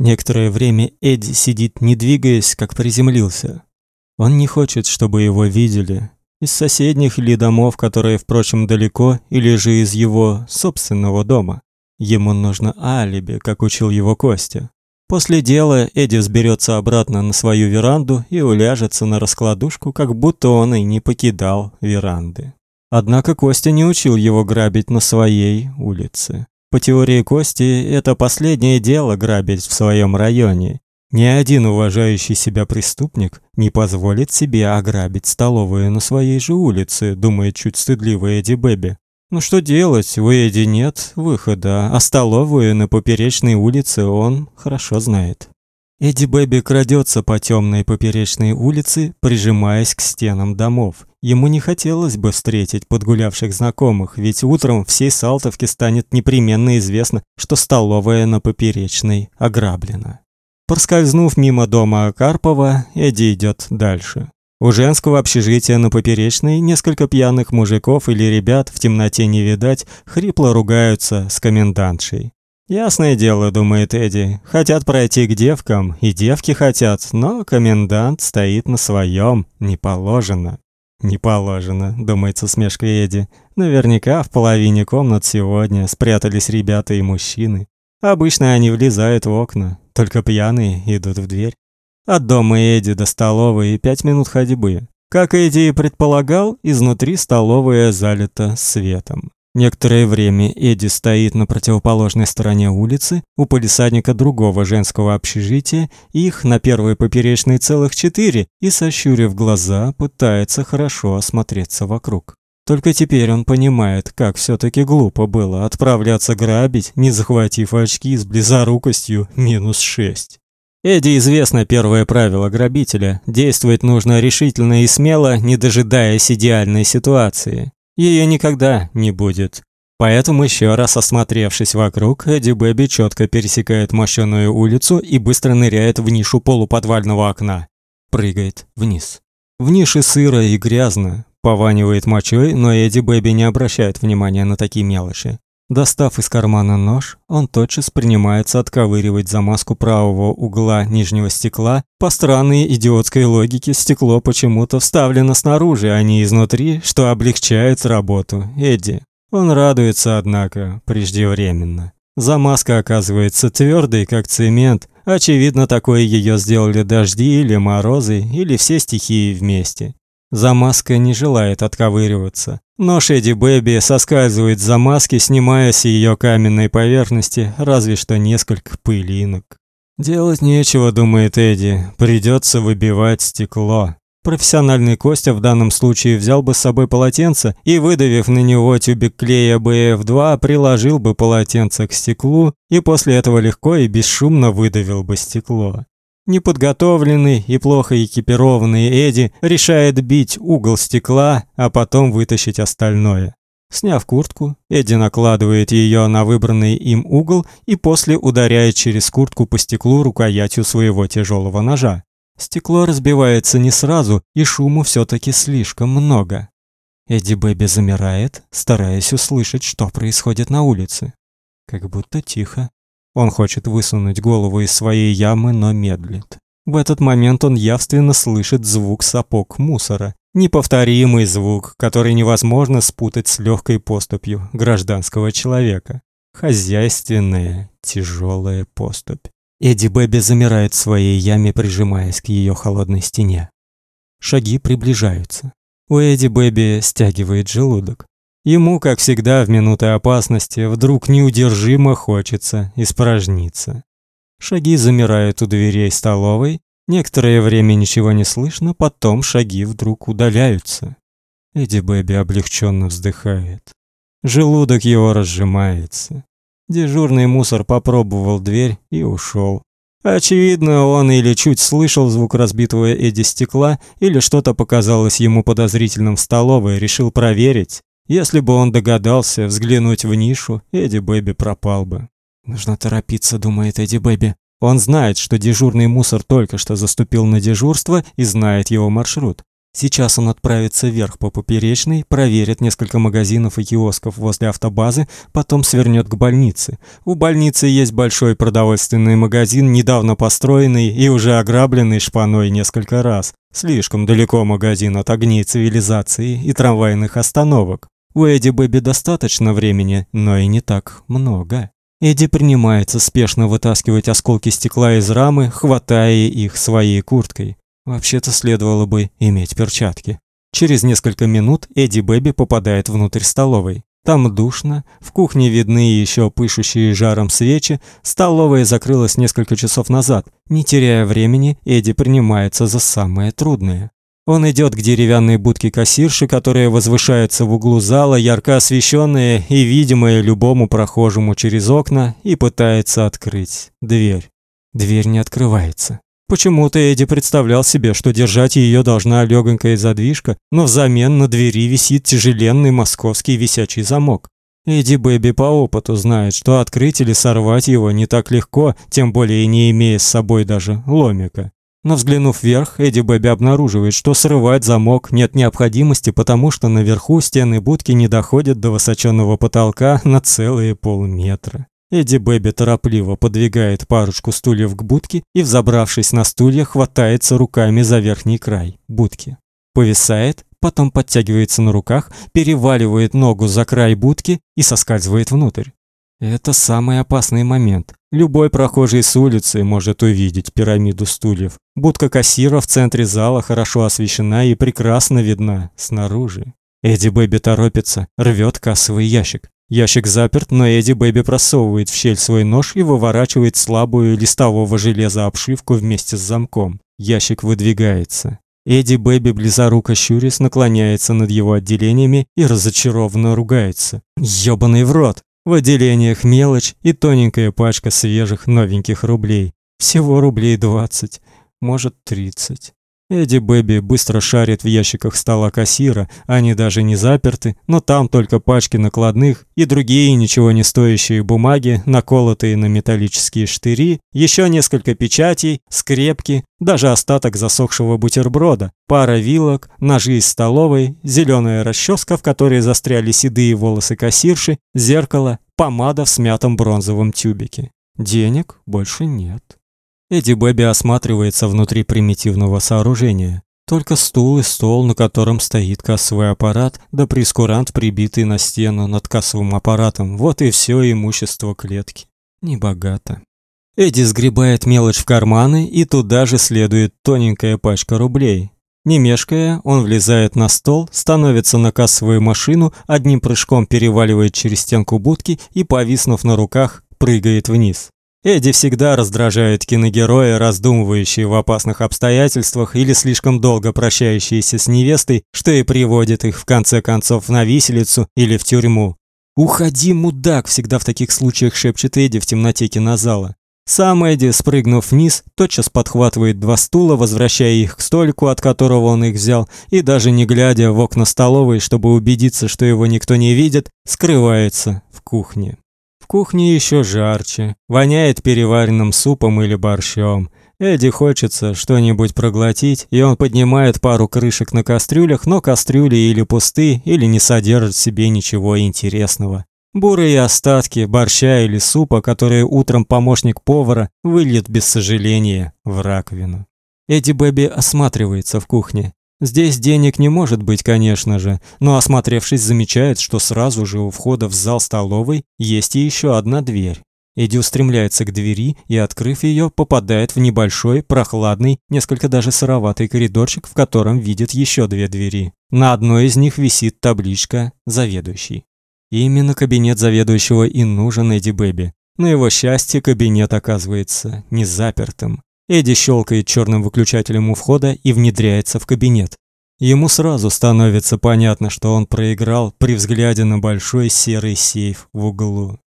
Некоторое время Эдди сидит, не двигаясь, как приземлился. Он не хочет, чтобы его видели. Из соседних или домов, которые, впрочем, далеко, или же из его собственного дома. Ему нужно алиби, как учил его Костя. После дела Эдди взберется обратно на свою веранду и уляжется на раскладушку, как будто он и не покидал веранды. Однако Костя не учил его грабить на своей улице. По теории Кости, это последнее дело грабить в своем районе. Ни один уважающий себя преступник не позволит себе ограбить столовую на своей же улице, думает чуть стыдливо Эдди Бэби. Ну что делать, у Эдди нет выхода, а столовую на поперечной улице он хорошо знает. Эдди Бэби крадется по темной поперечной улице, прижимаясь к стенам домов. Ему не хотелось бы встретить подгулявших знакомых, ведь утром всей Салтовке станет непременно известно, что столовая на поперечной ограблена. Проскользнув мимо дома Карпова, Эдди идет дальше. У женского общежития на Поперечной несколько пьяных мужиков или ребят в темноте не видать, хрипло ругаются с комендантшей. Ясное дело, думает Эдди, хотят пройти к девкам, и девки хотят, но комендант стоит на своем, не положено. Не положено, думает с усмешкой Эдди. Наверняка в половине комнат сегодня спрятались ребята и мужчины. Обычно они влезают в окна, только пьяные идут в дверь. От дома Эдди до столовой пять минут ходьбы. Как Эдди и предполагал, изнутри столовая залита светом. Некоторое время Эдди стоит на противоположной стороне улицы, у полисадника другого женского общежития, их на первой поперечной целых четыре, и сощурив глаза, пытается хорошо осмотреться вокруг. Только теперь он понимает, как все таки глупо было отправляться грабить, не захватив очки с близорукостью минус шесть. Эдди известно первое правило грабителя: действовать нужно решительно и смело, не дожидаясь идеальной ситуации. Ее никогда не будет. Поэтому еще раз осмотревшись вокруг, Эдди Бэби четко пересекает мощеную улицу и быстро ныряет в нишу полуподвального окна. Прыгает вниз. В нише сыро и грязно, пованивает мочой, но Эдди Бэби не обращает внимания на такие мелочи. Достав из кармана нож, он тотчас принимается отковыривать замазку правого угла нижнего стекла. По странной идиотской логике стекло почему-то вставлено снаружи, а не изнутри, что облегчает работу Эдди. Он радуется, однако, преждевременно. Замазка оказывается твердой, как цемент. Очевидно, такое ее сделали дожди или морозы, или все стихии вместе. Замазка не желает отковыриваться. Но Шеди Бэби соскальзывает с замазки, снимая с ее каменной поверхности разве что несколько пылинок. Делать нечего, думает Эдди, придется выбивать стекло. Профессиональный Костя в данном случае взял бы с собой полотенце и, выдавив на него тюбик клея БФ2, приложил бы полотенце к стеклу и после этого легко и бесшумно выдавил бы стекло. Неподготовленный и плохо экипированный Эдди решает бить угол стекла, а потом вытащить остальное. Сняв куртку, Эдди накладывает ее на выбранный им угол и после ударяет через куртку по стеклу рукоятью своего тяжелого ножа. Стекло разбивается не сразу, и шуму все таки слишком много. Эдди Бэби замирает, стараясь услышать, что происходит на улице. Как будто тихо. Он хочет высунуть голову из своей ямы, но медлит. В этот момент он явственно слышит звук сапог мусора, неповторимый звук, который невозможно спутать с легкой поступью гражданского человека. Хозяйственная, тяжелая поступь. Эдди Бэби замирает в своей яме, прижимаясь к ее холодной стене. Шаги приближаются. У Эдди Бэби стягивает желудок. Ему, как всегда в минуты опасности, вдруг неудержимо хочется испражниться. Шаги замирают у дверей столовой, некоторое время ничего не слышно, потом шаги вдруг удаляются. Эдди Бэби облегченно вздыхает. Желудок его разжимается. Дежурный мусор попробовал дверь и ушел. Очевидно, он или чуть слышал звук разбитого Эдди стекла, или что-то показалось ему подозрительным в столовой, решил проверить. Если бы он догадался взглянуть в нишу, Эдди Бэби пропал бы. Нужно торопиться, думает Эдди Бэби. Он знает, что дежурный мусор только что заступил на дежурство и знает его маршрут. Сейчас он отправится вверх по поперечной, проверит несколько магазинов и киосков возле автобазы, потом свернет к больнице. У больницы есть большой продовольственный магазин, недавно построенный и уже ограбленный шпаной несколько раз. Слишком далеко магазин от огней цивилизации и трамвайных остановок. У Эдди Бэби достаточно времени, но и не так много. Эдди принимается спешно вытаскивать осколки стекла из рамы, хватая их своей курткой. Вообще-то следовало бы иметь перчатки. Через несколько минут Эдди Бэби попадает внутрь столовой. Там душно, в кухне видны еще пышущие жаром свечи, столовая закрылась несколько часов назад. Не теряя времени, Эдди принимается за самое трудное. Он идет к деревянной будке кассирши, которая возвышается в углу зала, ярко освещенная и видимая любому прохожему через окна, и пытается открыть дверь. Дверь не открывается. Почему-то Эдди представлял себе, что держать ее должна легонькая задвижка, но взамен на двери висит тяжеленный московский висячий замок. Эдди Бэби по опыту знает, что открыть или сорвать его не так легко, тем более не имея с собой даже ломика. Но взглянув вверх, Эдди Бэби обнаруживает, что срывать замок нет необходимости, потому что наверху стены будки не доходят до высоченного потолка на целые полметра. Эдди Бэби торопливо подвигает парочку стульев к будке и, взобравшись на стулья, хватается руками за верхний край будки. Повисает, потом подтягивается на руках, переваливает ногу за край будки и соскальзывает внутрь. Это самый опасный момент. Любой прохожий с улицы может увидеть пирамиду стульев. Будка кассира в центре зала хорошо освещена и прекрасно видна снаружи. Эдди Бэби торопится, рвет кассовый ящик. Ящик заперт, но Эдди Бэби просовывает в щель свой нож и выворачивает слабую листового железа обшивку вместе с замком. Ящик выдвигается. Эдди Бэби близоруко щурясь наклоняется над его отделениями и разочарованно ругается. Ёбаный в рот! В отделениях мелочь и тоненькая пачка свежих новеньких рублей. Всего рублей двадцать, может тридцать. Эдди Бэби быстро шарит в ящиках стола кассира, они даже не заперты, но там только пачки накладных и другие ничего не стоящие бумаги, наколотые на металлические штыри, еще несколько печатей, скрепки, даже остаток засохшего бутерброда, пара вилок, ножи из столовой, зеленая расческа, в которой застряли седые волосы кассирши, зеркало, помада в смятом бронзовом тюбике. Денег больше нет. Эдди Бэби осматривается внутри примитивного сооружения. Только стул и стол, на котором стоит кассовый аппарат, да прескурант, прибитый на стену над кассовым аппаратом. Вот и все имущество клетки. Небогато. Эдди сгребает мелочь в карманы, и туда же следует тоненькая пачка рублей. Не мешкая, он влезает на стол, становится на кассовую машину, одним прыжком переваливает через стенку будки и, повиснув на руках, прыгает вниз. Эдди всегда раздражает киногероя, раздумывающие в опасных обстоятельствах или слишком долго прощающиеся с невестой, что и приводит их в конце концов на виселицу или в тюрьму. «Уходи, мудак!» всегда в таких случаях шепчет Эдди в темноте кинозала. Сам Эдди, спрыгнув вниз, тотчас подхватывает два стула, возвращая их к столику, от которого он их взял, и даже не глядя в окна столовой, чтобы убедиться, что его никто не видит, скрывается в кухне кухне еще жарче, воняет переваренным супом или борщом. Эдди хочется что-нибудь проглотить, и он поднимает пару крышек на кастрюлях, но кастрюли или пусты, или не содержат в себе ничего интересного. Бурые остатки борща или супа, которые утром помощник повара выльет без сожаления в раковину. Эдди Бэби осматривается в кухне. Здесь денег не может быть, конечно же, но осмотревшись, замечает, что сразу же у входа в зал столовой есть и еще одна дверь. Эдди устремляется к двери и, открыв ее, попадает в небольшой, прохладный, несколько даже сыроватый коридорчик, в котором видит еще две двери. На одной из них висит табличка «Заведующий». Именно кабинет заведующего и нужен Эдди Бэби. На его счастье, кабинет оказывается не запертым. Эдди щелкает черным выключателем у входа и внедряется в кабинет. Ему сразу становится понятно, что он проиграл при взгляде на большой серый сейф в углу.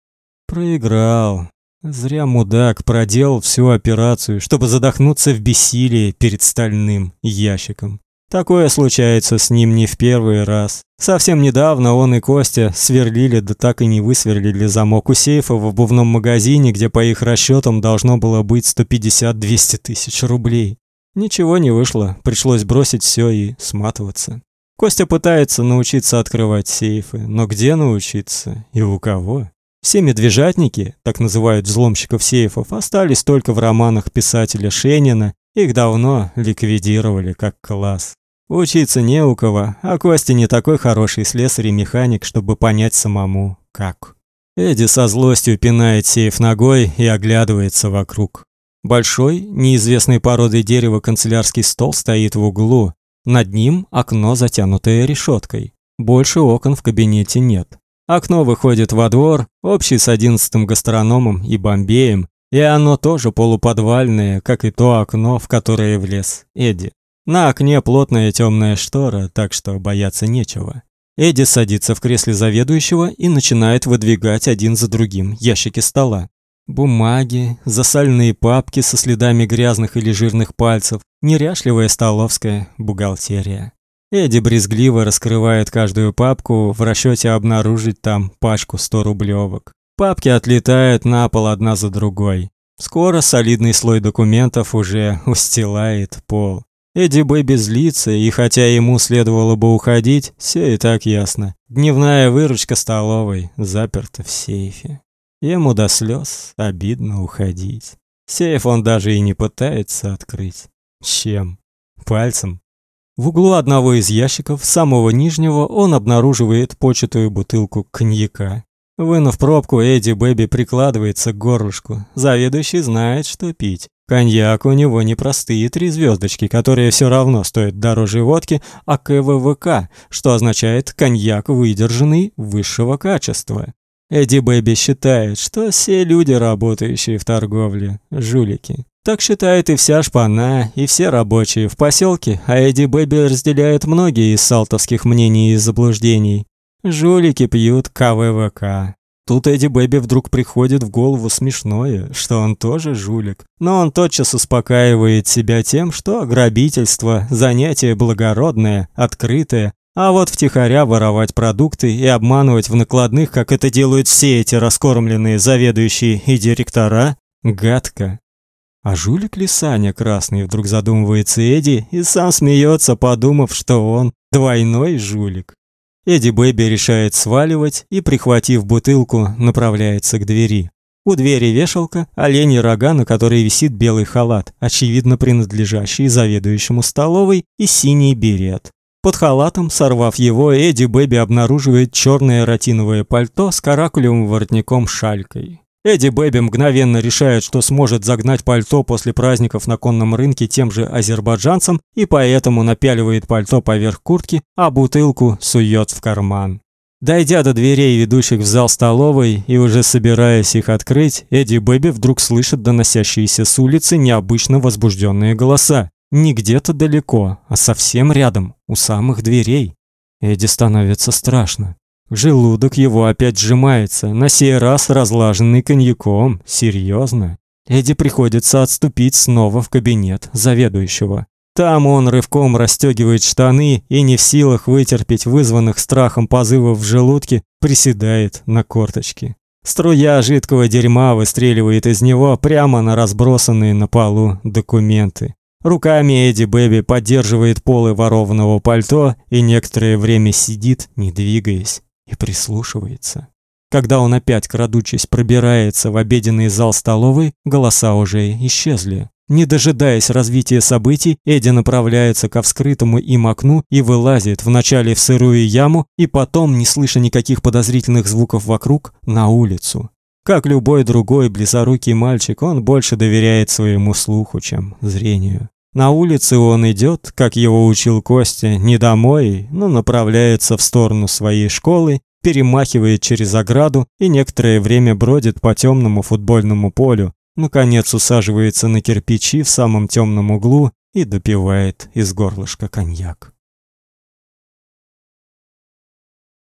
Проиграл. Зря мудак проделал всю операцию, чтобы задохнуться в бессилии перед стальным ящиком. Такое случается с ним не в первый раз. Совсем недавно он и Костя сверлили, да так и не высверлили замок у сейфа в обувном магазине, где по их расчетам должно было быть 150-200 тысяч рублей. Ничего не вышло, пришлось бросить все и сматываться. Костя пытается научиться открывать сейфы, но где научиться и у кого? Все медвежатники, так называют взломщиков сейфов, остались только в романах писателя Шенина, их давно ликвидировали как класс. Учиться не у кого, а Костя не такой хороший слесарь и механик, чтобы понять самому, как. Эдди со злостью пинает сейф ногой и оглядывается вокруг. Большой, неизвестной породы дерева канцелярский стол стоит в углу. Над ним окно, затянутое решеткой. Больше окон в кабинете нет. Окно выходит во двор, общий с одиннадцатым гастрономом и Бомбеем, и оно тоже полуподвальное, как и то окно, в которое влез Эдди. На окне плотная темная штора, так что бояться нечего. Эдди садится в кресле заведующего и начинает выдвигать один за другим ящики стола. Бумаги, засальные папки со следами грязных или жирных пальцев, неряшливая столовская бухгалтерия. Эдди брезгливо раскрывает каждую папку в расчете обнаружить там пачку 100 рублевок. Папки отлетают на пол одна за другой. Скоро солидный слой документов уже устилает пол. Эдди Бэби злится, и хотя ему следовало бы уходить, все и так ясно. Дневная выручка столовой заперта в сейфе. Ему до слез обидно уходить. Сейф он даже и не пытается открыть. Чем? Пальцем? В углу одного из ящиков, самого нижнего, он обнаруживает початую бутылку коньяка. Вынув пробку, Эдди Бэби прикладывается к горлышку. Заведующий знает, что пить. Коньяк у него не простые три звездочки, которые все равно стоят дороже водки, а КВВК, что означает коньяк выдержанный высшего качества. Эдди Бэби считает, что все люди, работающие в торговле, жулики. Так считает и вся шпана, и все рабочие в поселке, а Эдди Бэби разделяет многие из салтовских мнений и заблуждений. Жулики пьют КВВК. Тут Эдди Бэби вдруг приходит в голову смешное, что он тоже жулик. Но он тотчас успокаивает себя тем, что грабительство – занятие благородное, открытое, а вот втихаря воровать продукты и обманывать в накладных, как это делают все эти раскормленные заведующие и директора, гадко. А жулик ли Саня Красный, вдруг задумывается Эдди и сам смеется, подумав, что он двойной жулик. Эдди Бэби решает сваливать и, прихватив бутылку, направляется к двери. У двери вешалка, оленьи рога, на которой висит белый халат, очевидно принадлежащий заведующему столовой, и синий берет. Под халатом, сорвав его, Эдди Бэби обнаруживает черное ратиновое пальто с каракулевым воротником-шалькой. Эдди Бэби мгновенно решает, что сможет загнать пальто после праздников на конном рынке тем же азербайджанцам, и поэтому напяливает пальто поверх куртки, а бутылку сует в карман. Дойдя до дверей, ведущих в зал столовой, и уже собираясь их открыть, Эдди Бэби вдруг слышит доносящиеся с улицы необычно возбужденные голоса. Не где-то далеко, а совсем рядом, у самых дверей. Эдди становится страшно. Желудок его опять сжимается, на сей раз разлаженный коньяком. Серьезно. Эдди приходится отступить снова в кабинет заведующего. Там он рывком расстегивает штаны и не в силах вытерпеть вызванных страхом позывов в желудке, приседает на корточки. Струя жидкого дерьма выстреливает из него прямо на разбросанные на полу документы. Руками Эдди Бэби поддерживает полы ворованного пальто и некоторое время сидит, не двигаясь, и прислушивается. Когда он опять, крадучись, пробирается в обеденный зал столовой, голоса уже исчезли. Не дожидаясь развития событий, Эдди направляется ко вскрытому им окну и вылазит вначале в сырую яму и потом, не слыша никаких подозрительных звуков вокруг, на улицу. Как любой другой близорукий мальчик, он больше доверяет своему слуху, чем зрению. На улице он идет, как его учил Костя, не домой, но направляется в сторону своей школы, перемахивает через ограду и некоторое время бродит по темному футбольному полю, наконец усаживается на кирпичи в самом темном углу и допивает из горлышка коньяк.